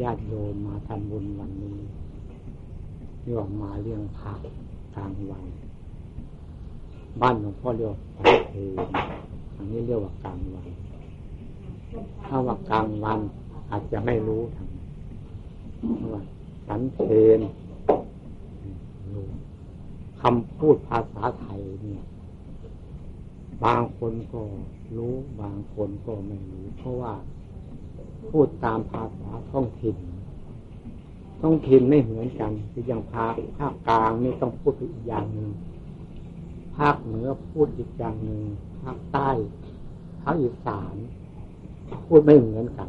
ญาติโยมมาทำบุญวันนี้เรียกมาเลี้ยงพระกลางวันบ้านหลวงพ่อเรียกพระเพลอันนี้เรียกว่ากลางวัน ถ้าว่ากลางวันอาจจะไม่รู้ทำว่าสันเพนรู้คำพูดภาษาไทยเนี่ย บางคนก็รู้ บางคนก็ไม่รู้ เพราะว่า พูดตามภาษาท้องถิ่น ท้องถิ่นไม่เหมือนกันคืออย่างภาคภาคกลางนี่ต้องพูดอีกอย่างหนึ่งภาคเหนือพูดอีกอย่างหนึ่งภาคใต้ภาคอีสานพูดไม่เหมือนกัน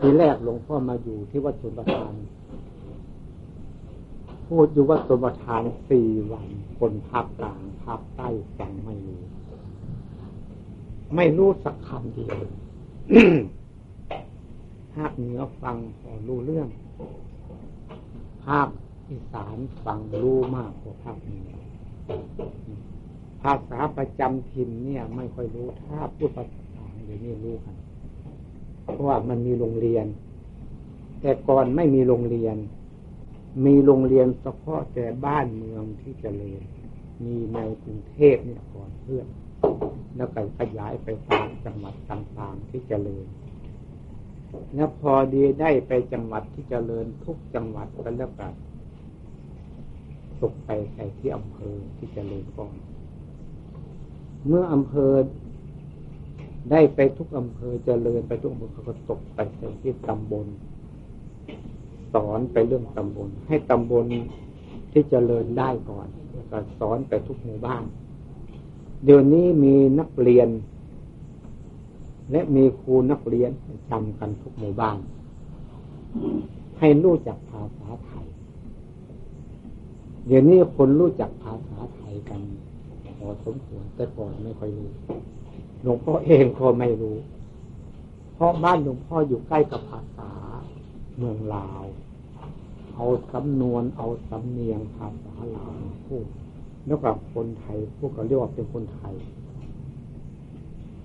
ทีแรกหลวงพ่อมาอยู่ที่วัดสุนทาน พูดอยู่วัดสุนทานสี่วันคนภาคกลางภาคใต้ฟังไม่รู้ ไม่รู้สักคำเดียว ภาคเหนือฟังพอรู้เรื่อง ภาคอีสานฟังรู้มากกว่าภาคเหนือภาษาประจำถิ่นเนี่ย ไม่ค่อยรู้ถ้าพูดภาษาเดี๋ยวนี้รู้กัน เพราะว่ามันมีโรงเรียน แต่ก่อนไม่มีโรงเรียน มีโรงเรียนเฉพาะแต่บ้านเมืองที่เจริญมีในกรุงเทพเนี่ยก่อนเพื่อน แล้วก็ขยายไปตามจังหวัดต่างๆที่เจริญ แล้วพอดีได้ไปจังหวัดที่เจริญทุกจังหวัดก็แล้วกันตกไปใส่ที่อำเภอที่เจริญก่อน เมื่ออำเภอได้ไปทุกอำเภอเจริญไปทุกอำเภอเขาก็ตกไปใส่ที่ตำบล สอนไปเรื่องตำบล ให้ตำบลที่เจริญได้ก่อนแล้วก็สอนไปทุกหมู่บ้าน เดี๋ยวนี้มีนักเรียน และมีครูนักเรียนจำกันทุกหมู่บ้าน ให้รู้จักภาษาไทย เดี๋ยวนี้คนรู้จักภาษาไทยกันพอสมควรแต่ก่อนไม่ค่อยรู้หลวงพ่อเองก็ไม่รู้ เพราะบ้านหลวงพ่ออยู่ใกล้กับภาษาเมืองลาว เอาสำนวนเอาสำเนียงภาษาลาวพูด แล้วกับคนไทย พวกเขาเรียกว่าเป็นคนไทย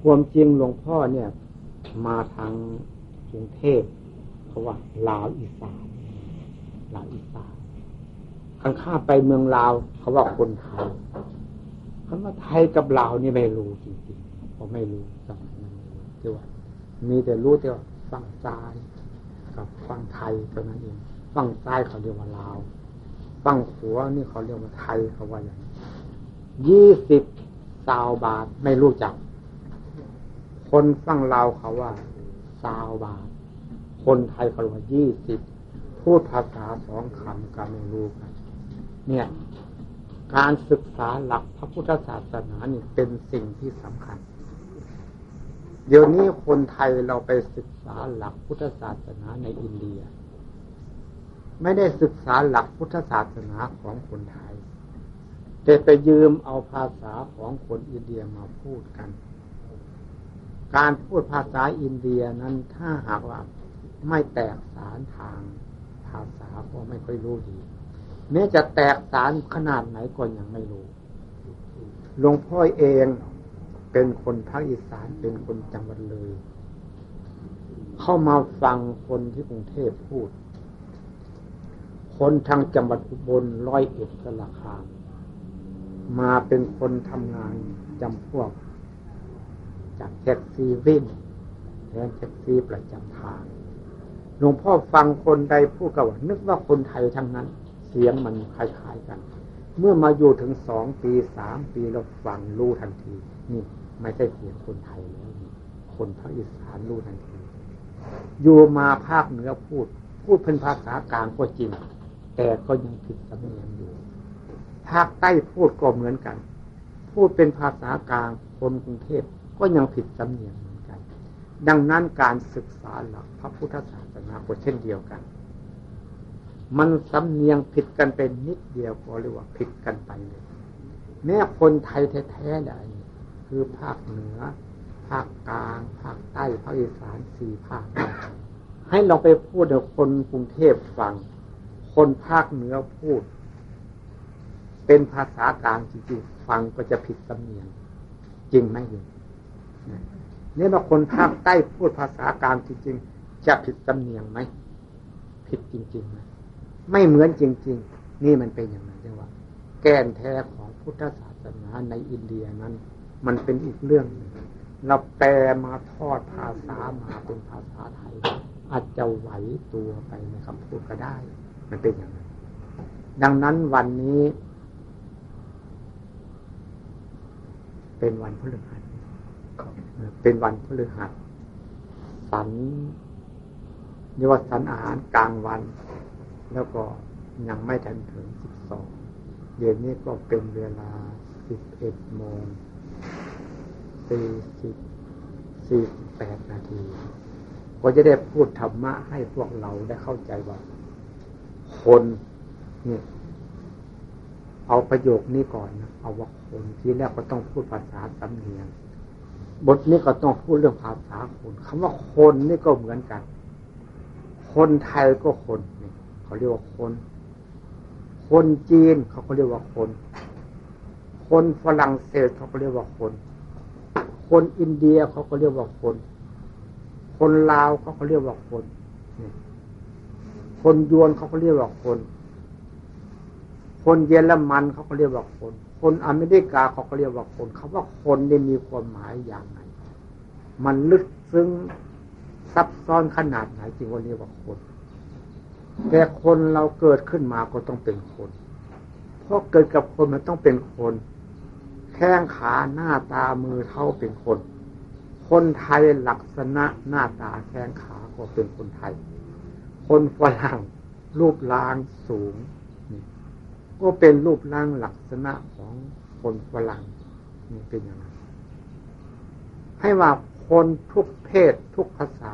ความจริงหลวงพ่อเนี่ย มาทางกรุงเทพเขาว่าลาวอีสานลาวอีสานข้างข้าไปเมืองลาวเขาว่าคนไทยคำว่าไทยกับลาวนี่ไม่รู้จริงๆเขาไม่รู้สมัยนั้นที่ว่ามีแต่รู้แต่ว่าฝั่งซ้ายกับฝั่งไทยเท่านั้นเองฝั่งซ้ายเขาเรียกว่าลาวฝั่งขวานี่เขาเรียกว่าไทยเขาว่าอย่าง ยี่สิบสาวบาทไม่รู้จัก คนฟังเราเขาว่าสาวบาท คนไทยเขาว่ายี่สิบพูดภาษาสองคำกันไม่รู้กัน เนี่ย การศึกษาหลักพระพุทธศาสนานี่เป็นสิ่งที่สำคัญ เดี๋ยวนี้คนไทยเราไปศึกษาหลักพุทธศาสนาในอินเดีย ไม่ได้ศึกษาหลักพุทธศาสนาของคนไทย แต่ไปยืมเอาภาษาของคนอินเดียมาพูดกัน การพูดภาษาอินเดียนั้นถ้าหากว่าไม่แตกสารทางภาษาก็ไม่ค่อยรู้ดีแม้จะแตกสารขนาดไหนก็ยังไม่รู้หลวงพ่อเองเป็นคนภาคอีสานเป็นคนจังหวัดเลย เข้ามาฟังคนที่กรุงเทพพูด คนทางจังหวัดอุบลร้อยเอ็ดสระคาม มาเป็นคนทำงานจำพวก จากแท็กซี่วิ่งแทนแท็กซี่ประจำทางหลวงพ่อฟังคนใดพูดกับว่านึกว่าคนไทยทั้งนั้น เสียงมันคล้ายๆกัน เมื่อมาอยู่ถึงสองปีสามปีเราฟังรู้ทันที นี่ไม่ใช่เสียงคนไทยแล้วคนภาคอีสานรู้ทันทีอยู่มาภาคเหนือพูด พูดเป็นภาษากลางก็จริง แต่ก็ยังผิดสำเนียงอยู่ ภาคใต้พูดก็เหมือนกัน พูดเป็นภาษากลางคนกรุงเทพก็ยังผิดสำเนียงเหมือนกัน ดังนั้นการศึกษาหลักพระพุทธศาสนาก็เช่นเดียวกัน มันสำเนียงผิดกันเป็นนิดเดียวก็เรียกว่าผิดกันไปเลย แม้คนไทยแท้ๆใดคือภาคเหนือ ภาคกลาง ภาคใต้ ภาคอีสานสี่ภาค ให้เราไปพูดเดี๋ยวคนกรุงเทพฟัง คนภาคเหนือพูด เป็นภาษากลางจริงๆ ฟังก็จะผิดสำเนียง จริงไหมอยู่เนี่ยว่าคนภาคใต้พูดภาษากลางจริงๆ จะผิดสำเนียงไหม ผิดจริงๆไหมไม่เหมือนจริง ๆ นี่มันเป็นอย่างไรจังว่า แกนแท้ของพุทธศาสนาในอินเดียนั้น มันเป็นอีกเรื่องนึงเราแปลมาทอดภาษามาเป็นภาษาไทย อาจจะไหวตัวไปในคำพูดก็ได้ มันเป็นอย่างนั้น ดังนั้นวันนี้ เป็นวันพฤหัสเป็นวันพฤหัสสันเรียกว่าสันอาหารกลางวัน แล้วก็ยังไม่ทันถึงสิบสองเย็นนี้ก็เป็นเวลาสิบเอ็ดโมงสี่สิบสี่สิบแปดนาที ก็จะได้พูดธรรมะให้พวกเราได้เข้าใจว่า คนเนี่ย เอาประโยคนี้ก่อนนะเอาว่าคนทีแรกก็ต้องพูดภาษาสำเนียง บทนี้ก็ต้องพูดเรื่องภาษาคนคำว่าคนนี่ก็เหมือนกัน คนไทยก็คนนี่เขาเรียกว่าคน คนจีนเขาก็เรียกว่าคน คนฝรั่งเศสเขาก็เรียกว่าคน คนอินเดียเขาก็เรียกว่าคน คนลาวเขาก็เรียกว่าคน คนยวนเขาก็เรียกว่าคน คนเยอรมันเขาก็เรียกว่าคน คนอเมริกาเขาก็เรียกว่าคนคาว่าคนนี่มีความหมายอย่างไรมันลึกซึ้งซับซ้อนขนาดไหนจริงว่าเรียกว่าคน แต่คนเราเกิดขึ้นมาก็ต้องเป็นคน เพราะเกิดกับคนมันต้องเป็นคน แข้งขาหน้าตามือเท้าเป็นคน คนไทยลักษณะหน้าตาแข้งขาก็เป็นคนไทย คนฝรั่งรูปร่างสูง ก็เป็นรูปร่างลักษณะของคนฝรั่งนี่เป็นอย่างนั้นให้ว่าคนทุกเพศทุกภาษา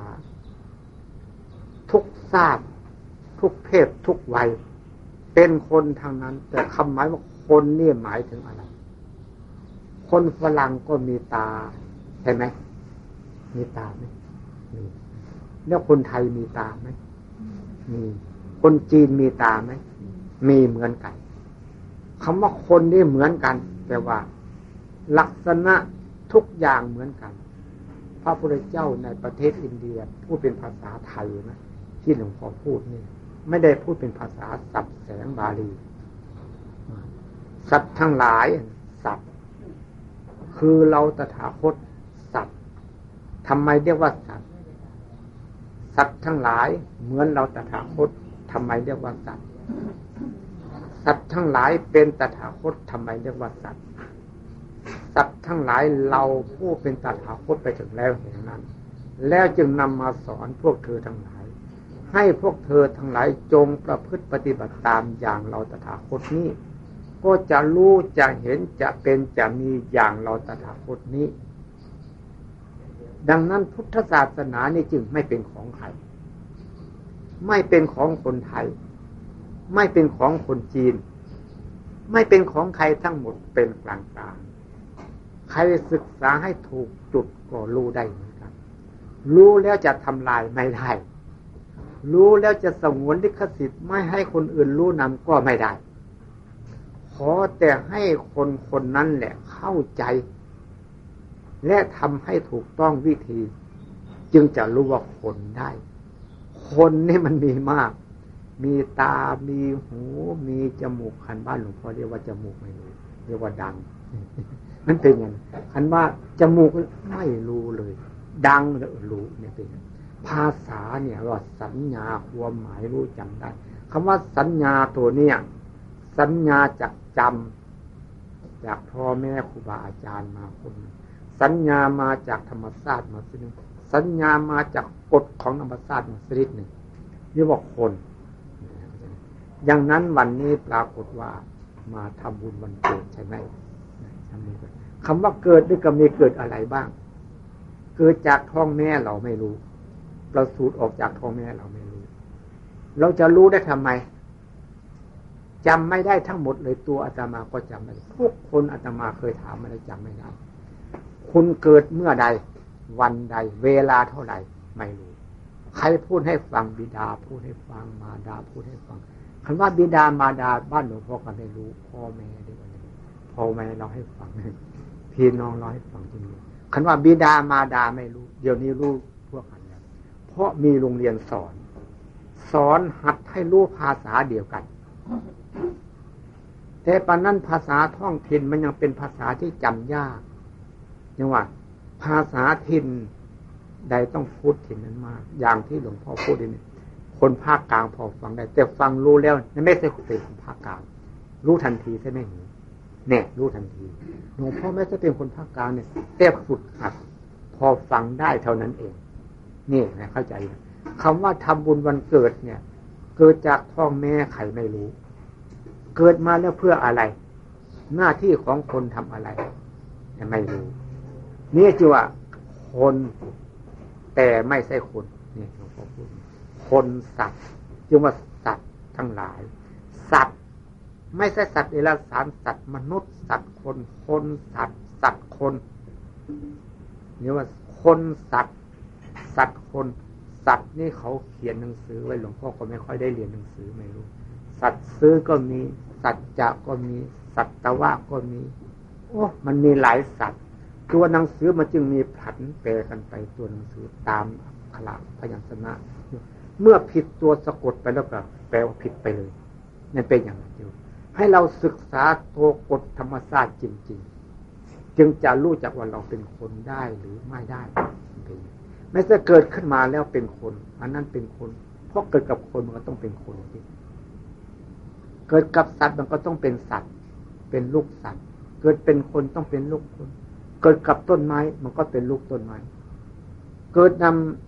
ทุกชาติทุกเพศทุกวัย เป็นคนทางนั้น แต่คำหมายว่าคนนี่หมายถึงอะไร คนฝรั่งก็มีตา ใช่ไหม มีตาไหมมีแล้วคนไทยมีตาไหมมีคนจีนมีตาไหมมีเหมือนกัน คำว่าคนนี่เหมือนกัน แต่ว่า ลักษณะทุกอย่างเหมือนกัน พระพุทธเจ้าในประเทศอินเดียพูดเป็นภาษาไทยนะที่หลวงพ่อพูดนี่ ไม่ได้พูดเป็นภาษาสับแสงบาลีสัตว์ทั้งหลายสัตว์คือเราตถาคตสัตว์ทำไมเรียกว่าสัตว์สัตว์ทั้งหลายเหมือนเราตถาคตทำไมเรียกว่าสัตว์ สัตว์ทั้งหลายเป็นตถาคตทำไมเรียกว่าสัตว์ สัตว์ทั้งหลายเราผู้เป็นตถาคตไปถึงแล้วเห็นนั้น แล้วจึงนำมาสอนพวกเธอทั้งหลาย ให้พวกเธอทั้งหลายจงประพฤติปฏิบัติตามอย่างเราตถาคตนี้ก็จะรู้จะเห็นจะเป็นจะมีอย่างเราตถาคตนี้ ดังนั้นพุทธศาสนานี่จึงไม่เป็นของใคร ไม่เป็นของคนไทย ไม่เป็นของคนจีน ไม่เป็นของใครทั้งหมดเป็นกลางกลางใครศึกษาให้ถูกจุดก็รู้ได้เหมือนกัน รู้แล้วจะทำลายไม่ได้ รู้แล้วจะสงวนลิขสิทธิ์ไม่ให้คนอื่นรู้นำก็ไม่ได้ ขอแต่ให้คนคนนั้นแหละเข้าใจ และทำให้ถูกต้องวิธี จึงจะรู้ว่าคนได้ คนนี่มันมีมาก มีตา มีหู มีจมูกคันบ้านหลวงพ่อเรียกว่าจมูกไม่รู้เรียกว่าดัง นั่นเป็นอย่างคันว่าจมูกไม่รู้เลย ดังแล้วรู้เนี่ยเป็นภาษาเนี่ยว่าสัญญาความหมายรู้จำได้คำว่าสัญญาตัวเนี่ย สัญญาจากจำจากพ่อแม่ครูบาอาจารย์มาคนสัญญามาจากธรรมชาติมาสิหนึ่งสัญญามาจากกฎของธรรมชาติมาสิหนึ่งเรียกว่าคน อย่างนั้นวันนี้ปรากฏว่ามาทำบุญวันเกิดใช่ไหมคำว่าเกิดด้วยกับมีเกิดอะไรบ้าง เกิดจากท้องแม่เราไม่รู้เราสูดออกจากท้องแม่เราไม่รู้ เราจะรู้ได้ทำไมจำไม่ได้ทั้งหมดเลยตัวอาตมาก็จำไม่ได้ทุกคนอาตมาเคยถามมาแล้วจำไม่ได้คุณเกิดเมื่อใด วันใด เวลาเท่าไหร่ไม่รู้ ใครพูดให้ฟังบิดาพูดให้ฟังมาดาพูดให้ฟัง คำว่าบิดามารดาบ้านหลวงพ่อก็ไม่รู้พ่อแม่ด้วยพ่อแม่เราให้ฟังพี่น้องเราให้ฟังจริงๆคำว่าบิดามารดาไม่รู้ เดี๋ยวนี้รู้พวกกันแล้วพ่ราะมีโรงเรียนสอน สอนหัดให้รู้ภาษาเดียวกัน แต่ปานนั้นภาษาท้องถิ่นมันยังเป็นภาษาที่จำยากยังว่า ภาษาถิ่นใดต้องพูดถิ่นนั้นมาก อย่างที่หลวงพ่อพูดนี่ คนภาคกลางพอฟังได้ แต่ฟังรู้แล้วไม่ใช่เป็นคนภาคกลาง รู้ทันทีใช่ไหมหนูเนี่ยรู้ทันทีหลวงพ่อไม่ใช่เป็นคนภาคกลางเนี่ยแต่ฝึกหัดพอฟังได้เท่านั้นเอง นี่นะเข้าใจคำว่าทำบุญวันเกิดเนี่ย เกิดจากท้องแม่ไข่ไม่รู้ เกิดมาแล้วเพื่ออะไร หน้าที่ของคนทำอะไรไม่รู้นี่จีว่าคนแต่ไม่ใช่คนนี่หลวงพ่อพูด คนสัตว์จึงว่าสัตว์ทั้งหลาย สัตว์ ไม่ใช่สัตว์เดรัจฉานสัตว์มนุษย์ สัตว์คนคนสัตว์ สัตว์คนนี่ว่าคนสัตว์ สัตว์คน สัตว์นี่เขาเขียนหนังสือไว้หลวงพ่อก็ไม่ค่อยได้เรียนหนังสือไม่รู้ สัตว์ซื้อก็มี สัตว์จะก็มี สัตว์ตะวะก็มี โอ้มันมีหลายสัตว์ตัวหนังสือมันจึงมีผันแปลกันไปตัวหนังสือตามขลังพยัญชนะ เมื่อผิดตัวสะกดไปแล้วก็แปลว่าผิดไปเลยนั่นเป็นอย่างนั้นอยู่ให้เราศึกษาตัวกฎธรรมชาติจริง ๆ จึงจะรู้จักว่าเราเป็นคนได้หรือไม่ได้ไม่ใช่เกิดขึ้นมาแล้วเป็นคน อันนั้นเป็นคนเพราะเกิดกับคนมันก็ต้องเป็นคนที่เกิดกับสัตว์มันก็ต้องเป็นสัตว์ เป็นลูกสัตว์ เกิดเป็นคนต้องเป็นลูกคน เกิดกับต้นไม้มันก็เป็นลูกต้นไม้ เกิดนำ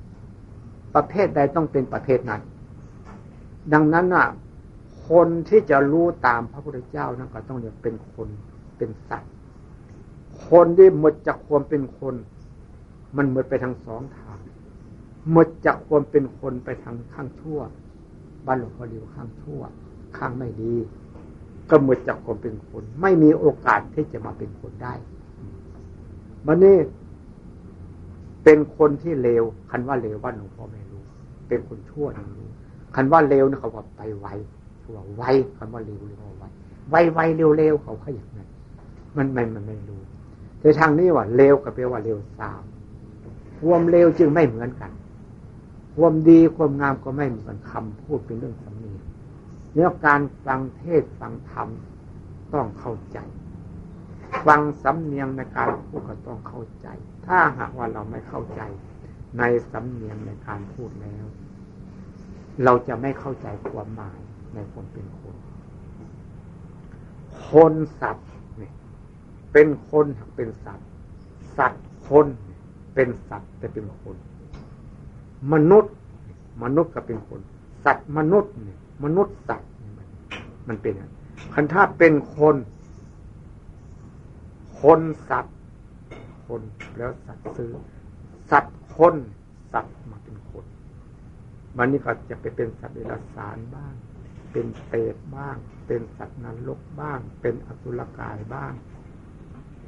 ประเภทใดต้องเป็นประเภทนั้น ดังนั้นน่ะ คนที่จะรู้ตามพระพุทธเจ้านั่นก็ต้องเรียกเป็นคนเป็นสัตว์ คนที่หมดจากความเป็นคน มันหมดไปทางสองทางหมดจากความเป็นคนไปทางข้างชั่วบ้านหลวงพ่อเดียวข้างชั่ว ข้างไม่ดี ก็หมดจากความเป็นคน ไม่มีโอกาสที่จะมาเป็นคนได้มันนี่เป็นคนที่เลวคันว่าเลวว่าหลวงพ่อไม่ เป็นคนชั่วหนึ่งรู้คันว่าเลวนี่เขาบอกไปไวเขาบอกไวคันว่าเลวเรียกว่าไวไวไวเร็วเร็วเขาเขาอย่างนั้นมันไม่มันไม่รู้แต่ทางนี้ว่าเลวกับแปลว่าเลวสามความเลวจึงไม่เหมือนกันความดีความงามก็ไม่เหมือนคำพูดเป็นเรื่องสำเนียงเนี่ยการฟังเทศฟังธรรมต้องเข้าใจ ฟังสำเนียงในการพูดก็ต้องเข้าใจ ถ้าหากว่าเราไม่เข้าใจ ในสำเนียงในการพูดแล้ว เราจะไม่เข้าใจความหมายในคนเป็นคน คนสัตว์เนี่ยเป็นคนเป็นสัตว์ สัตว์คนเป็นสัตว์แต่เป็นคน มนุษย์ มนุษย์ก็เป็นคน สัตว์มนุษย์เนี่ยมนุษย์สัตว์มันเป็นคันถ้าเป็นคน คนสัตว์ คนแล้วสัตว์ซื้อ สัตว์ คนสัตว์มาเป็นคน มันนี่ก็จะไปเป็นสัตว์เดรัจฉานบ้าง เป็นเปรตบ้าง เป็นสัตว์นรกบ้าง เป็นอสุรกายบ้าง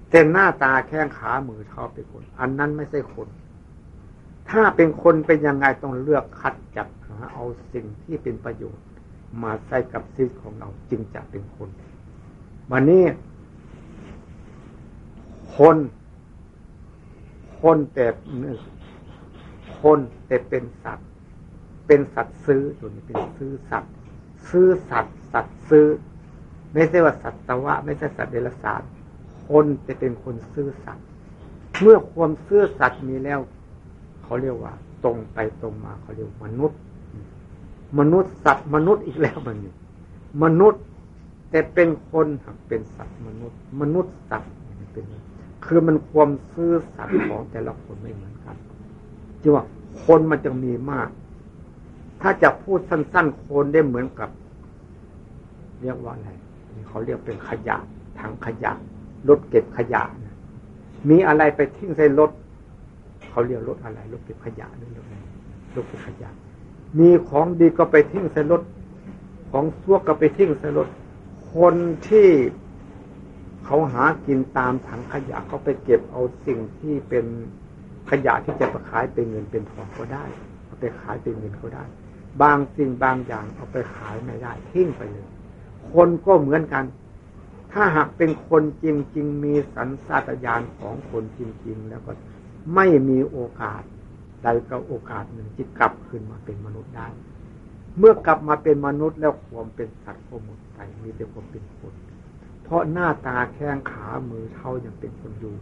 แต่หน้าตาแข้งขามือเท้าเป็นคน อันนั้นไม่ใช่คน ถ้าเป็นคนเป็นยังไงต้องเลือกคัดจัดหาเอาสิ่งที่เป็นประโยชน์ มาใส่กับชีวิตของเราจึงจะเป็นคนวันนี้ คน คนแต่ คนแต่เป็นสัตว์ เป็นสัตว์ซื้อตัวนี้เป็นซื้อสัตว์ ซื้อสัตว์ สัตว์ซื้อ ไม่ใช่ว่าสัตว์ตะวะ ไม่ใช่สัตว์เดรัจฉานคนจะเป็นคนซื้อสัตว์เมื่อความซื้อสัตว์มีแล้ว เขาเรียกว่า ตรงไปตรงมาเขาเรียกมนุษย์ มนุษย์สัตว์มนุษย์อีกแล้วมันนี่มนุษย์ แต่เป็นคนเป็นสัตว์มนุษย์ มนุษย์สัตว์เป็นคือมันความซื่อสัตย์ของแต่ละคนไม่เหมือนกัน จึงว่าคนมันจะมีมาก ถ้าจะพูดสั้น ๆ คนได้เหมือนกับ เรียกว่าอะไรเขาเรียกเป็นขยะทางขยะรถเก็บขยะนะมีอะไรไปทิ้งใส่รถเขาเรียกรถอะไรรถเก็บขยะหรือรถอะไรรถเก็บขยะ มีของดีก็ไปทิ้งใส่รถของซัวก็ไปทิ้งใส่รถคนที่เขาหากินตามถังขยะเขาไปเก็บเอาสิ่งที่เป็น ขยะที่จะไปขายเป็นเงินเป็นทองก็ได้เอาไปขายเป็นเงินก็ได้ บางสิ่งบางอย่างเอาไปขายไม่ได้ทิ้งไปเลย คนก็เหมือนกัน ถ้าหากเป็นคนจริง ๆ มีสัญชาตญาณของคนจริง ๆ แล้วก็ไม่มีโอกาสใดก็โอกาสหนึ่งที่กลับคืนมาเป็นมนุษย์ได้ เมื่อกลับมาเป็นมนุษย์แล้วความเป็นสัตว์ก็หมดไปมีแต่ความเป็นคน เพราะหน้าตาแข้งขามือเท่ายังเป็นคนอยู่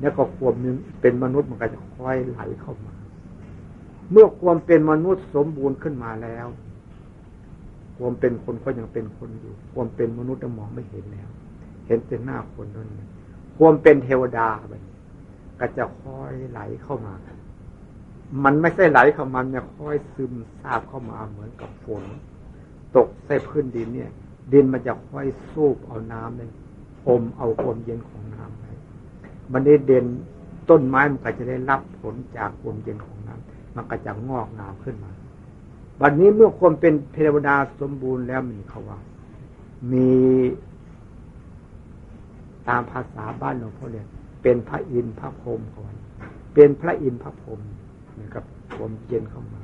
แล้วก็ความนึงเป็นมนุษย์มันก็จะค่อยไหลเข้ามา เมื่อความเป็นมนุษย์สมบูรณ์ขึ้นมาแล้ว ความเป็นคนก็ยังเป็นคนอยู่ ความเป็นมนุษย์มองไม่เห็นแล้ว เห็นแต่หน้าคนนั่นความเป็นเทวดาแบบก็จะค่อยไหลเข้ามา มันไม่ใช่ไหลเข้ามาเนี่ยค่อยซึมซาบเข้ามาเหมือนกับฝน ตกใส่พื้นดินเนี่ย ดินมันจะค่อยสูบเอาน้ำเลยอมเอาความเย็นของน้ำ มันได้เด่นต้นไม้มันก็จะได้รับผลจากความเย็นของน้ำมันก็จะงอกงามขึ้นมา บัดนนี้เมื่อความเป็นเทวดาสมบูรณ์แล้วมีเขาว่า มีตามภาษาบ้านหลวงพ่อเรียนเป็นพระอินทร์พระพรหมก่อนเป็นพระอินทร์พระพรหมเหมือนกับผมเย็นเข้ามา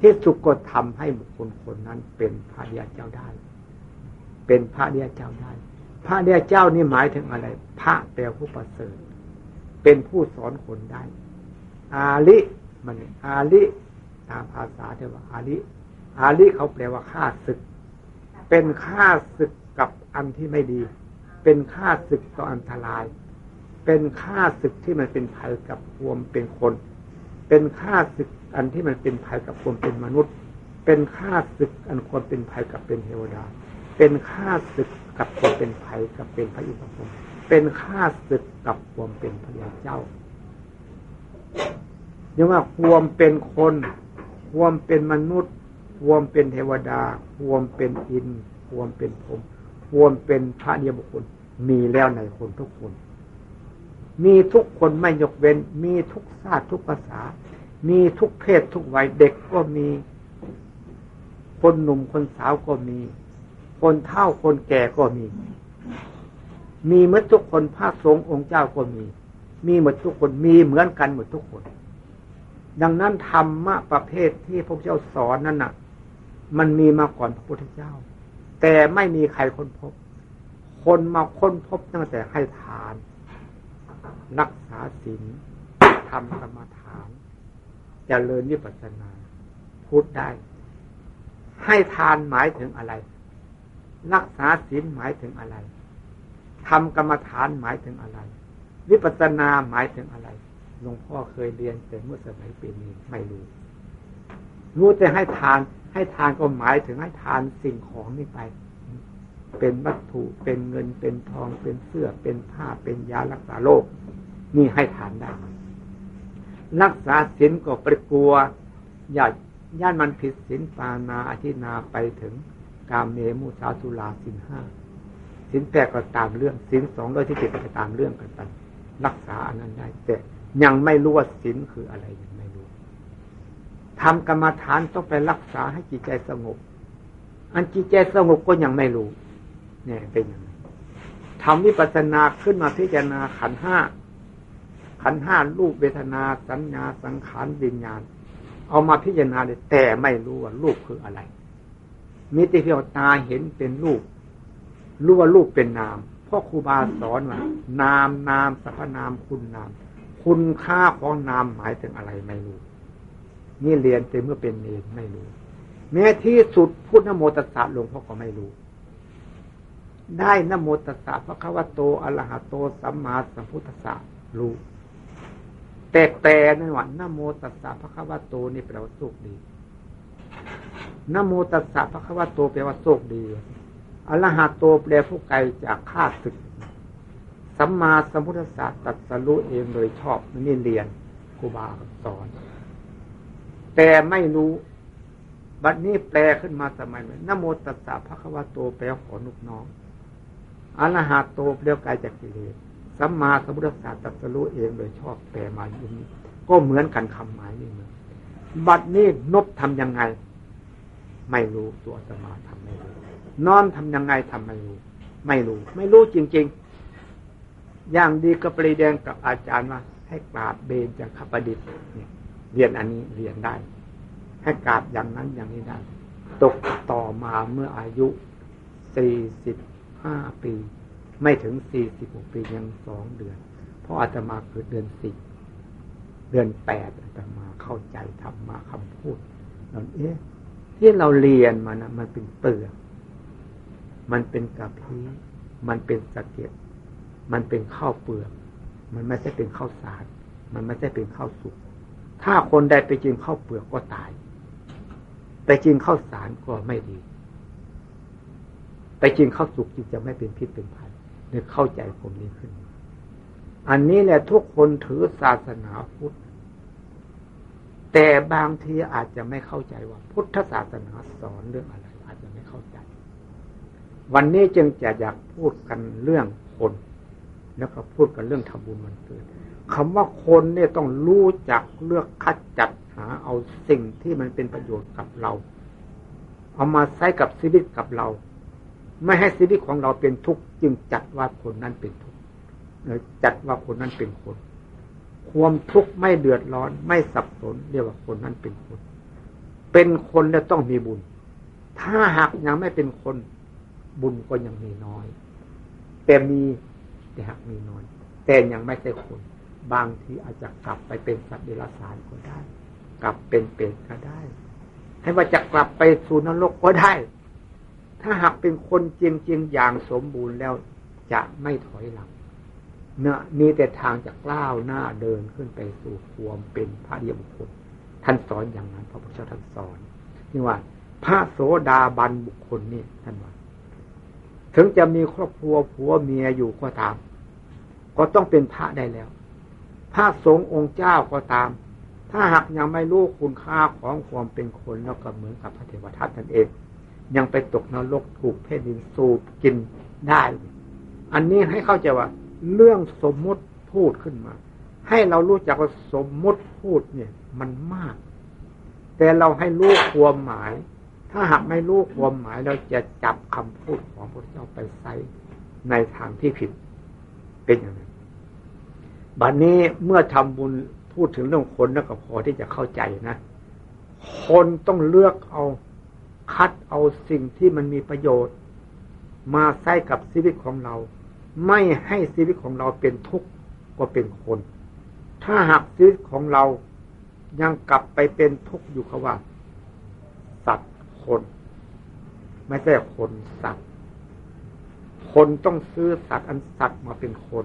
ที่สุกก็ทำให้บุคคลคนนั้นเป็นพระเดียเจ้าได้ เป็นพระเดียเจ้าได้ พระเดียเจ้านี่หมายถึงอะไร พระแปลผู้ประเสริฐ เป็นผู้สอนคนได้ อาลิมันอาลิตามภาษาเทว่าอาลิอาลิเขาแปลว่าฆ่าศึก เป็นฆ่าศึกกับอันที่ไม่ดี เป็นฆ่าศึกต่ออันตราย เป็นค่าศึกที่มันเป็นภัยกับความเป็นคน เป็นค่าศึกอันที่มันเป็นภัยกับความเป็นมนุษย์ เป็นค่าศึกอันควรเป็นภัยกับเป็นเทวดา เป็นค่าศึกกับความเป็นภัยกับเป็นพระอินทร์ เป็นค่าศึกกับความเป็นพระยาเจ้าเรียกว่าความเป็นคนความเป็นมนุษย์ความเป็นเทวดาความเป็นอินความเป็นพรหมความเป็นพระเดียบุคคลมีแล้วในคนทุกคน มีทุกคนไม่ยกเว้น มีทุกชาติทุกภาษา มีทุกเพศทุกวัยเด็กก็มี คนหนุ่มคนสาวก็มี คนเฒ่าคนแก่ก็มี มีเหมือนทุกคนภาคสงฆ์องค์เจ้าก็มี มีหมดทุกคนมีเหมือนกันหมดทุกคน ดังนั้นธรรมะประเภทที่พระเจ้าสอนนั่นน่ะ มันมีมาก่อนพระพุทธเจ้า แต่ไม่มีใครค้นพบ คนมาค้นพบตั้งแต่ให้ทาน รักษาศีลทำกรรมฐานจเจริญวิปัสสนา พูดได้ ให้ทานหมายถึงอะไร รักษาศีลหมายถึงอะไร ทำกรรมฐานหมายถึงอะไรวิปัสสนาหมายถึงอะไรหลวงพ่อเคยเรียนแต่เมื่อสมัยปีนี้ไม่รู้รู้แต่ให้ทาน ให้ทานก็หมายถึงให้ทานสิ่งของนี่ไป เป็นวัตถุเป็นเงินเป็นทองเป็นเสื้อเป็นผ้าเป็นยารักษาโรคนี่ให้ทานได้รักษาศีลก็ไปกลัว อย่าย่านมันผิดศีลปานาอธินาไปถึงกามเมมุสาสุลาสินห้า สินแปดก็ตามเรื่องสินสองร้อยที่เจ็ดก็ตามเรื่องกันไปรักษาอันนั้นได้แต่ยังไม่รู้ว่าสินคืออะไรยังไม่รู้ทำกรรมฐานต้องไปรักษาให้จิตใจสงบ อันจิตใจสงบก็ยังไม่รู้เนี่ยเป็นอย่างไรทำวิปัสสนาขึ้นมาพิจารณาขันห้าขันห้ารูปเวทนาสัญญาสังขารวิญญาณ เอามาพิจารณาเลยแต่ไม่รู้ว่ารูปคืออะไรมีแต่เพียงตาเห็นเป็นรูป รู้ว่ารูปเป็นนามพ่อครูบาสอนว่านามนามสรรพนามคุณนาม คุณค่าของนามหมายถึงอะไรไม่รู้นี่เรียนแต่เมื่อเป็นเนรไม่รู้ แม้ที่สุดพุทธโมตสะหลวงพ่อก็ไม่รู้ ได้นโมตัสสะพระคัมภโตอรหะโตสัมมาสัมพุทธัสสะรู้ แต่แต่นั่นว่านโมตัสสะพระคัมภโตนี่แปลว่าโชคดีนโมตัสสะพระคัมภโตแปลว่าโชคดี อรหะโตแปลผู้ไกลจากข้าศึก สัมมาสัมพุทธัสสะตัดสรู้เองโดยชอบนี่เรียนครูบาสอน แต่ไม่รู้บัดนี้แปลขึ้นมาสมัยนโมตัสสะพระคัมภโตแปลขอนุกน้องอรหัตโตเปลกายจากกิเลสสัมมาสัมพุทธศาสตร์ตัดสรู้เองโดยชอบแปลมาอย่างนี้ก็เหมือนกันคำหมายนี่เหมือนบัดนี้นบทํำยังไง ไม่รู้ตัวสมาทำไม่รู้ นอนทำยังไงทำไม่รู้ ไม่รู้ ไม่รู้จริง ๆ อย่างดีก็ปรีแดงกับอาจารย์ว่าให้กราบเบนจากขประดิษฐ์เรียนอันนี้เรียนได้ ให้กราบอย่างนั้นอย่างนี้ได้ ตกต่อมาเมื่ออายุสี่สิบห้าปี ไม่ถึงสี่สิบหกปียังสองเดือน เพราะอาตมาเกิดเดือนสี่เดือนแปดจะมาเข้าใจธรรมะคำพูดเราเอ๊ะที่เราเรียนมานะมันเป็นเปลือก มันเป็นกะพีมันเป็นสะเก็ดมันเป็นข้าวเปลือก มันไม่ใช่เป็นข้าวสาร มันไม่ใช่เป็นข้าวสุก ถ้าคนใดไปกินข้าวเปลือกก็ตาย ไปกินข้าวสารก็ไม่ดี ไปกินข้าวสุกจึงจะไม่เป็นพิษเป็นภัยเนี่ยเข้าใจผมนี้ขึ้น อันนี้แหละทุกคนถือศาสนาพุทธ แต่บางทีอาจจะไม่เข้าใจว่า พุทธศาสนาสอนเรื่องอะไร อาจจะไม่เข้าใจ วันนี้จึงจะอยากพูดกันเรื่องคน แล้วก็พูดกันเรื่องทำบุญมันเกิดคำว่าคนเนี่ยต้องรู้จักเลือกคัดจัดหาเอาสิ่งที่มันเป็นประโยชน์กับเรา เอามาใช้กับชีวิตกับเรา ไม่ให้ชีวิตของเราเป็นทุกข์จึงจัดว่าคนนั้นเป็นทุกข์จัดว่าคนนั้นเป็นคน ความทุกข์ไม่เดือดร้อนไม่สับสนเรียกว่าคนนั้นเป็นคน เป็นคนแล้วต้องมีบุญ ถ้าหากยังไม่เป็นคน บุญก็ยังมีน้อย แต่มีแต่หากมีน้อย แต่ยังไม่ใช่คน บางทีอาจจะกลับไปเป็นสัตว์เดรัจฉานก็ได้ กลับเป็นเป็นก็ได้ ให้ว่าจะกลับไปสู่นรกก็ได้ ถ้าหากเป็นคนจริงๆอย่างสมบูรณ์แล้วจะไม่ถอยหลังเนะมีแต่ทางจะกล้าวหน้าเดินขึ้นไปสู่ความเป็นพระเดียบุคคลท่านสอนอย่างนั้นพระพุทธเจ้าท่านสอนนี่ว่าพระโสดาบันบุคคลนี่ท่านว่า ถึงจะมีครอบครัวผัวเมียอยู่ก็ตาม ก็ต้องเป็นพระได้แล้วพระสงฆ์องค์เจ้าก็ตาม ถ้าหากยังไม่รู้คุณค่าของความเป็นคนแล้วก็เหมือนกับพระเทวทัตนั่นเอง ยังไปตกนรกถูกเพศดินสูบกินได้ อันนี้ให้เข้าใจว่า เรื่องสมมุติพูดขึ้นมา ให้เรารู้จักว่าสมมุติพูดเนี่ย มันมาก แต่เราให้รู้ความหมาย ถ้าหากไม่รู้ความหมายเราจะจับคำพูดของพระเจ้าไปใส่ในทางที่ผิดเป็นอย่างนั้นบัดนนี้เมื่อทำบุญพูดถึงเรื่องคนแล้วก็พอที่จะเข้าใจนะ คนต้องเลือกเอาคัดเอาสิ่งที่มันมีประโยชน์ มาใส่กับชีวิตของเรา ไม่ให้ชีวิตของเราเป็นทุกข์ก็เป็นคน ถ้าหากชีวิตของเรายังกลับไปเป็นทุกข์อยู่เขาว่าสัตว์ คน ไม่ใช่คนสัตว์ คนต้องซื้อสัตว์อันสัตว์มาเป็นคน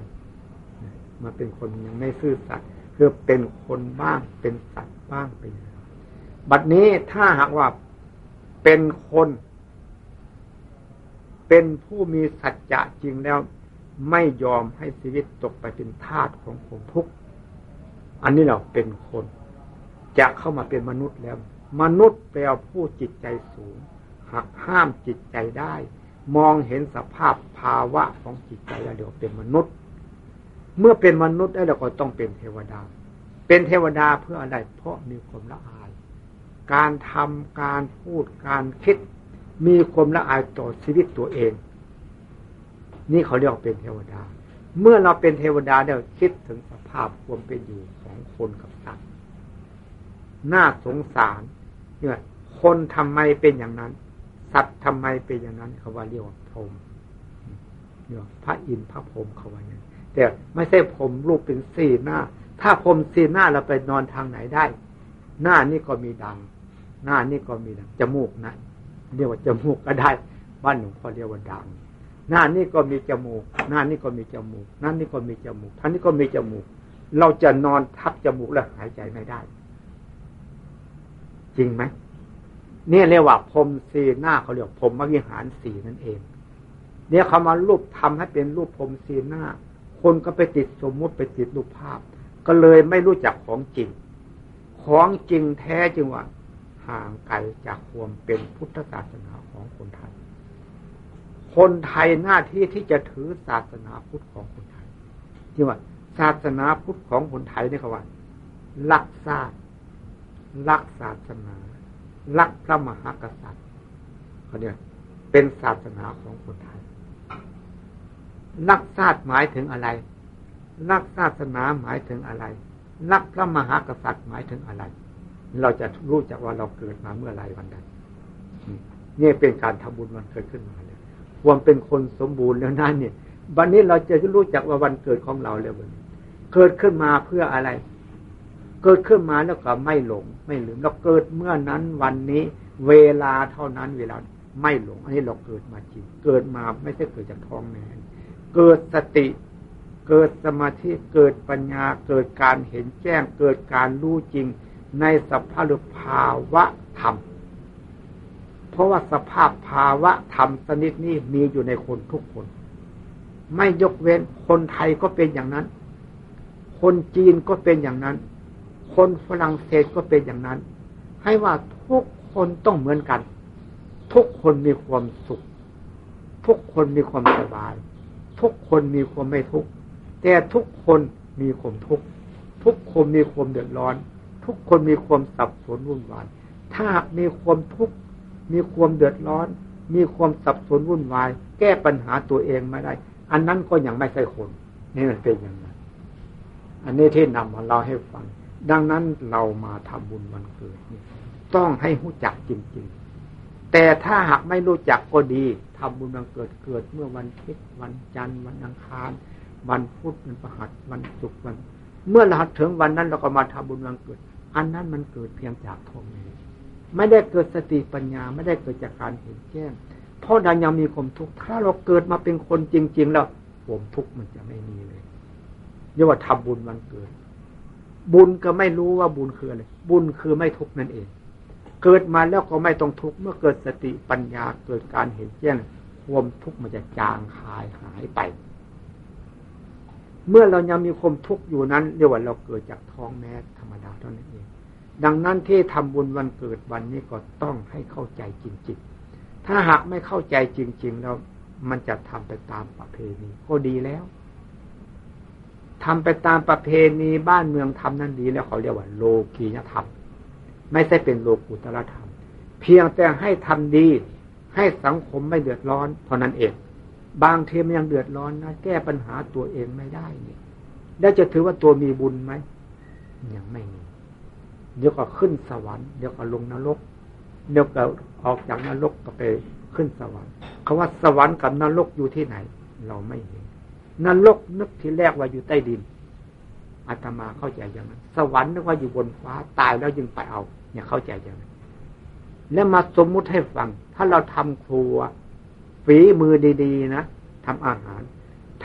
มาเป็นคนยังไม่ซื้อสัตว์คือเป็นคนบ้างเป็นสัตว์บ้างไปบัดนี้ถ้าหากว่าเป็นคน เป็นผู้มีสัจจะจริงแล้ว ไม่ยอมให้ชีวิตตกไปเป็นทาสของผมทุกข์อันนี้เราเป็นคน จะเข้ามาเป็นมนุษย์แล้ว มนุษย์แปลผู้จิตใจสูง หักห้ามจิตใจได้ มองเห็นสภาพภาวะของจิตใจแล้วเดี๋ยวเป็นมนุษย์ เมื่อเป็นมนุษย์แล้วเราก็ต้องเป็นเทวดา เป็นเทวดาเพื่ออะไร เพราะมีความละอาย การทำการพูดการคิด มีความละอายต่อชีวิตตัวเอง นี่เขาเรียกเป็นเทวดา เมื่อเราเป็นเทวดาเนี่ยคิดถึงสภาพความเป็นอยู่ของคนกับสัตว์น่าสงสาร เนี่ยคนทำไมเป็นอย่างนั้น สัตว์ทำไมเป็นอย่างนั้นเขาว่าเรียกว่าพรมเนี่ยพระอินทร์พระพรมเขาว่าอย่างแต่ไม่ใช่ผมรูปเป็นสี่หน้า ถ้าผมสี่หน้าเราไปนอนทางไหนได้ หน้านี่ก็มีดัง หน้านี่ก็มีดังจมูกนะเรียกว่าจมูกก็ได้ บ้านหลวงพ่อเรียกว่าดังหน้านี้ก็มีจมูก หน้านี้ก็มีจมูก นั่นนี่ก็มีจมูกท่านนี้ก็มีจมูก เราจะนอนทับจมูกแล้วหายใจไม่ได้ จริงไหมเนี่ยเรียกว่าพรมสีหน้าเขาเรียกพรมมวิหารสีนั่นเอง เนี่ยเขามารูปทำให้เป็นรูปพรมสีหน้า คนก็ไปติดสมมุติไปติดรูปภาพ ก็เลยไม่รู้จักของจริง ของจริงแท้จึงว่าห่างไกลจากความเป็นพุทธศาสนาของคนไทย คนไทยหน้าที่ที่จะถือศาสนาพุทธของคนไทยที่ว่า ศาสนาพุทธของคนไทยนี่เขาว่ารักชาติ รักศาสนา รักพระมหากษัตริย์เขาเนี่ยเป็นศาสนาของคนไทย รักชาติหมายถึงอะไร รักศาสนาหมายถึงอะไร รักพระมหากษัตริย์หมายถึงอะไร เราจะรู้จักว่าเราเกิดมาเมื่อไรวันใดนี่เป็นการทำบุญวันเกิดขึ้นมาเลยความเป็นคนสมบูรณ์แล้วนั่นเนี่ยวันนี้เราจะรู้จักว่าวันเกิดของเราแล้ววันเกิดขึ้นมาเพื่ออะไร เกิดขึ้นมาแล้วก็ไม่หลง ไม่ลืมเราเกิดเมื่อนั้นวันนี้ เวลาเท่านั้นเวลาไม่หลง อันนี้เราเกิดมาจริงเกิดมาไม่ใช่เกิดจากท้องแม่เกิดสติ เกิดสมาธิเกิดปัญญา เกิดการเห็นแจ้ง เกิดการรู้จริง ในสภาพภาวะธรรม เพราะว่าสภาพภาวะธรรมสนิดนี้มีอยู่ในคนทุกคน ไม่ยกเว้นคนไทยก็เป็นอย่างนั้น คนจีนก็เป็นอย่างนั้น คนฝรั่งเศสก็เป็นอย่างนั้น ให้ว่าทุกคนต้องเหมือนกัน ทุกคนมีความสุข ทุกคนมีความสบาย ทุกคนมีความไม่ทุกข์แต่ทุกคนมีความทุกข์ทุกคนมีความเดือดร้อน ทุกคนมีความสับสนวุ่นวายถ้ามีความทุกข์มีความเดือดร้อน มีความสับสนวุ่นวาย แก้ปัญหาตัวเองไม่ได้ อันนั้นก็ยังไม่ใช่คน นี่มันเป็นอย่างนั้น อันนี้ที่นำมาเล่าให้ฟัง ดังนั้นเรามาทำบุญวันเกิดต้องให้รู้จักจริง ๆ แต่ถ้าหากไม่รู้จักก็ดีทำบุญวันเกิดเกิดเมื่อวันพิษวันจันทร์วันอังคาร วันพุธวันประหัสวันศุกร์วัน เมื่อเราถึงวันนั้นเราก็มาทำบุญวันเกิด อันนั้นมันเกิดเพียงจากทองนี้ไม่ได้เกิดสติปัญญาไม่ได้เกิดจากการเห็นแจ้ง เพราะดังยังมีความทุกข์ถ้าเราเกิดมาเป็นคนจริง ๆ แล้วผมทุกข์มันจะไม่มีเลยเรียกว่าทำบุญวันเกิด บุญก็ไม่รู้ว่าบุญคืออะไร บุญคือไม่ทุกข์นั่นเอง เกิดมาแล้วก็ไม่ต้องทุกข์เมื่อเกิดสติปัญญาเกิดการเห็นแจ้งความทุกข์มันจะจางหายหายไป เมื่อเรายังมีความทุกข์อยู่นั้นเรียกว่าเราเกิดจากท้องแม่ธรรมดาเท่านั้นเอง ดังนั้นที่ทำบุญวันเกิดวันนี้ก็ต้องให้เข้าใจจริงๆ ถ้าหากไม่เข้าใจจริง ๆ แล้วมันจะทำไปตามประเพณีก็ดีแล้ว ทำไปตามประเพณีบ้านเมืองทำนั่นดีแล้วเขาเรียกว่า โลกียธรรม ไม่ใช่เป็นโลกุตรธรรม เพียงแต่ให้ทำดี ให้สังคมไม่เดือดร้อนเท่านั้นเอง บางทีมันยังเดือดร้อนนะแก้ปัญหาตัวเองไม่ได้นี่แล้วจะถือว่าตัวมีบุญไหมยังไม่มีเดี๋ยวก็ขึ้นสวรรค์เดี๋ยวก็ลงนรกเดี๋ยวก็ออกจากนรกก็ไปขึ้นสวรรค์คาว่าสวรรค์กับนรกอยู่ที่ไหน เราไม่เห็น นรกนึกทีแรกว่าอยู่ใต้ดินอาตมาเข้าใจอย่างนั้น สวรรค์นึกว่าอยู่บนฟ้าตายแล้วยังไปเอา เนี่ยเข้าใจอย่างนั้นแล้วมาสมมุติให้ฟัง ถ้าเราทำครัว ฝีมือดี ๆ นะทำอาหาร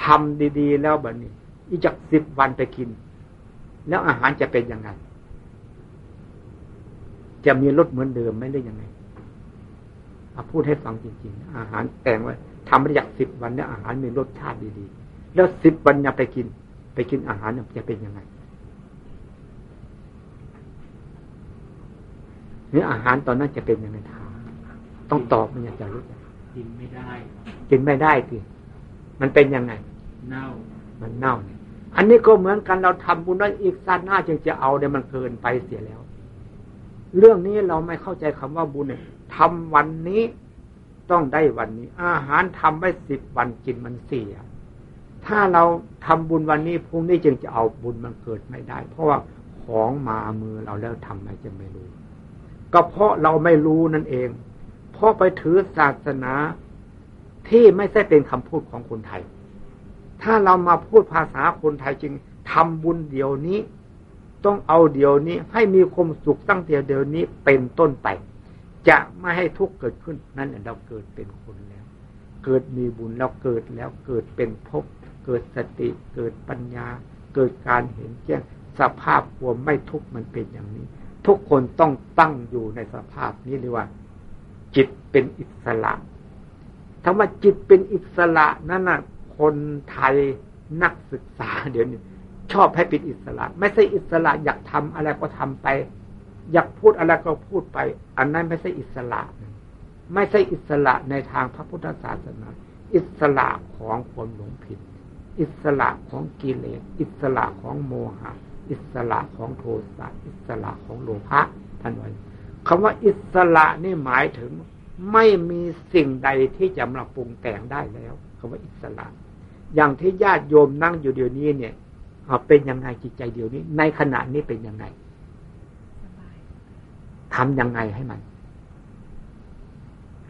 ทำดี ๆ แล้วแบบนี้ อีกจากสิบวันไปกิน แล้วอาหารจะเป็นยังไง จะมีรสเหมือนเดิมไหมหรือยังไงพูดให้ฟังจริง ๆ อาหารแต่งไว้ทำมาจากสิบวันเนี่ยอาหารมีรสชาติดี ๆ แล้วสิบวันยังไปกิน ไปกินอาหารจะเป็นยังไงเนื้ออาหารตอนนั้นจะเป็นยังไงทาต้องตอบมันอยากจะรู้กินไม่ได้กินไม่ได้คือมันเป็นยังไง เน่า มันเน่าเนี่ยอันนี้ก็เหมือนกันเราทำบุญนั้นอีกสั้นหน้าจึงจะเอาเนี่ยมันเกินไปเสียแล้ว เรื่องนี้เราไม่เข้าใจคำว่าบุญเนี่ยทำวันนี้ต้องได้วันนี้ อาหารทำไว้สิบวันกินมันเสีย ถ้าเราทำบุญวันนี้พรุ่งนี้จึงจะเอาบุญมันเกิดไม่ได้ เพราะว่าของมามือเราแล้วทำไมจะไม่รู้ ก็เพราะเราไม่รู้นั่นเอง เพราะไปถือศาสนาที่ไม่ใช่เป็นคำพูดของคนไทย ถ้าเรามาพูดภาษาคนไทยจึงทำบุญเดี๋ยวนี้ ต้องเอาเดี๋ยวนี้ให้มีความสุขตั้งแต่เดี๋ยวนี้เป็นต้นไป จะไม่ให้ทุกข์เกิดขึ้นนั่นเราเกิดเป็นคนแล้ว เกิดมีบุญแล้วเกิดแล้วเกิดเป็นภพ เกิดสติเกิดปัญญา เกิดการเห็นแจ้งสภาพความไม่ทุกข์มันเป็นอย่างนี้ ทุกคนต้องตั้งอยู่ในสภาพนี้เลยว่า จิตเป็นอิสระถ้าว่าจิตเป็นอิสระนั่นน่ะคนไทยนักศึกษาเดี๋ยวนี้ชอบให้เป็นอิสระ ไม่ใช่อิสระอยากทำอะไรก็ทำไป อยากพูดอะไรก็พูดไป อันนั้นไม่ใช่อิสระ ไม่ใช่อิสระในทางพระพุทธศาสนา อิสระของคนหลงผิด อิสระของกิเลส อิสระของโมหะ อิสระของโทสะอิสระของโลภะท่านว่าคำว่าอิสระนี่หมายถึงไม่มีสิ่งใดที่จะมาปรุงแต่งได้แล้วคำว่าอิสระ อย่างที่ญาติโยมนั่งอยู่เดี๋ยวนี้เนี่ยเป็นยังไงจิตใจเดี๋ยวนี้ ในขณะนี้เป็นยังไงทำยังไงให้มัน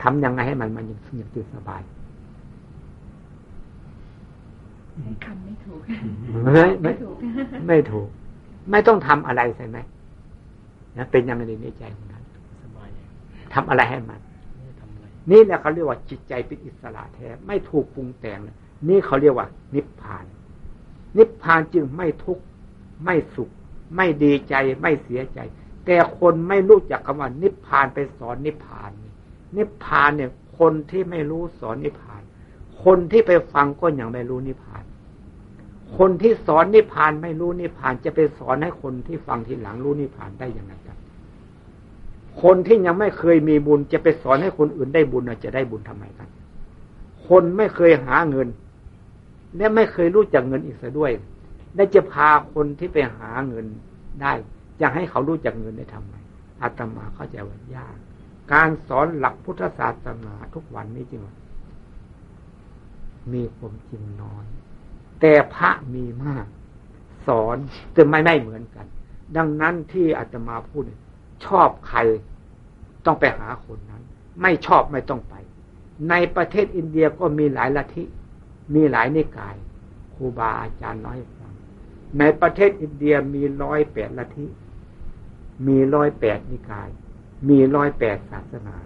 ทำยังไงให้มันมันยังยังสบาย คำไม่ถูกไม่ไม่ถูกไม่ถูก ไม่ต้องทำอะไรใช่ไหมนะเป็นยังไงในใจของท่านสบายทำอะไรให้มันนี่แหละเขาเรียกว่าจิตใจเป็นอิสระแท้ ไม่ถูกปรุงแต่งนี่เขาเรียกว่า นิพพาน นิพพานจึงไม่ทุกข์ไม่สุข ไม่ดีใจไม่เสียใจ แต่คนไม่รู้จักคำว่า นิพพานไปสอนนิพพาน นิพพานเนี่ย คนที่ไม่รู้สอนนิพพาน คนที่ไปฟังก็ยังไม่รู้นิพพาน คนที่สอนนิพพานไม่รู้นิพพานจะไปสอนให้คนที่ฟังทีหลังรู้นิพพานได้ยังไงครับ คนที่ยังไม่เคยมีบุญจะไปสอนให้คนอื่นได้บุญจะได้บุญทำไมกันคนไม่เคยหาเงิน และไม่เคยรู้จักเงินอีกซะด้วย ได้จะพาคนที่ไปหาเงินได้จะให้เขารู้จักเงินได้ทำไมอาตมาเข้าใจว่ายาก การสอนหลักพุทธศาสนาทุกวันนี้จริงมีความจริงน้อย แต่พระมีมาก สอนแต่ไม่ไม่เหมือนกัน ดังนั้นที่อาตมาพูดชอบใครต้องไปหาคนนั้น ไม่ชอบไม่ต้องไป ในประเทศอินเดียก็มีหลายลัทธิมีหลายนิกายครูบาอาจารย์น้อยฟังในประเทศอินเดียมีร้อยแปดลัทธิมีร้อยแปดนิกาย มีร้อยแปดศาสนา